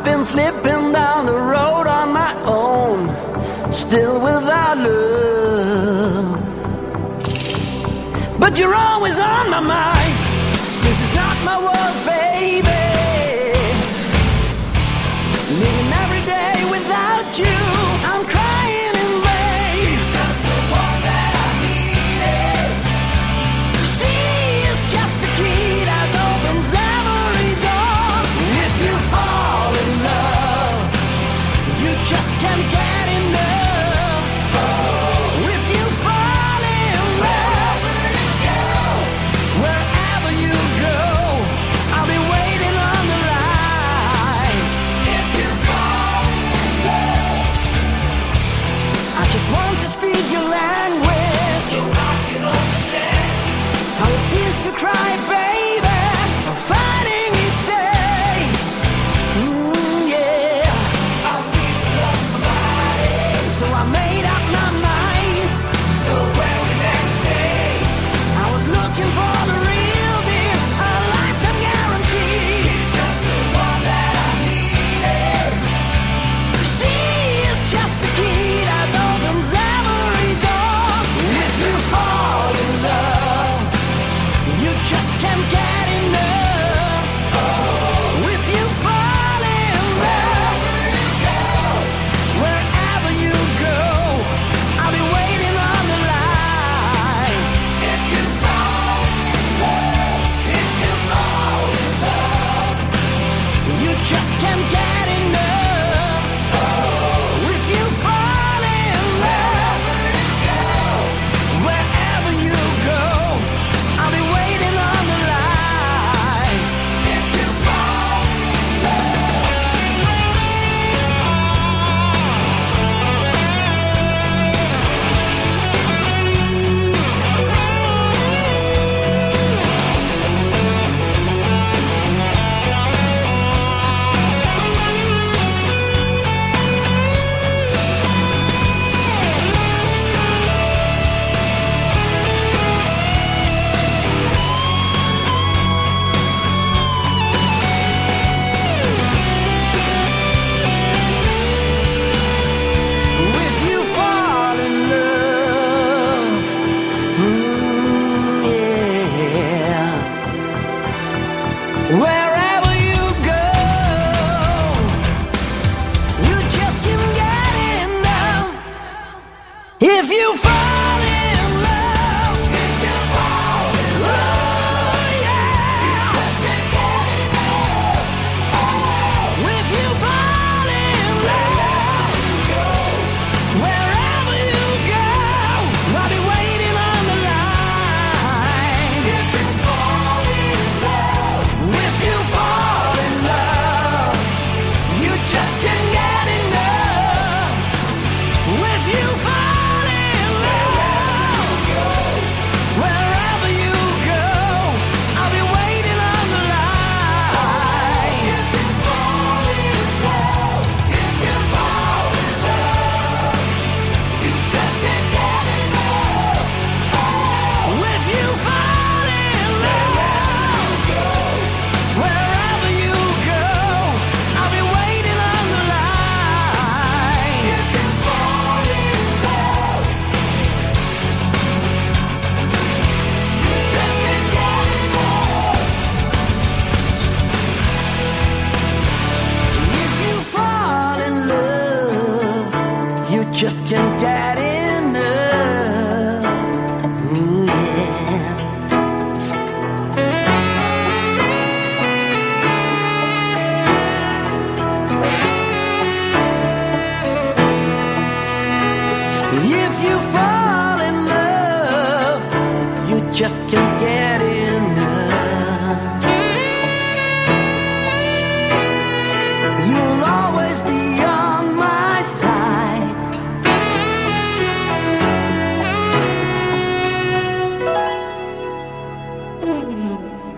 I've been slipping down the road on my own, still without love. But you're always on my mind. just can't get enough. ooh yeah. If you fall in love, you just can't get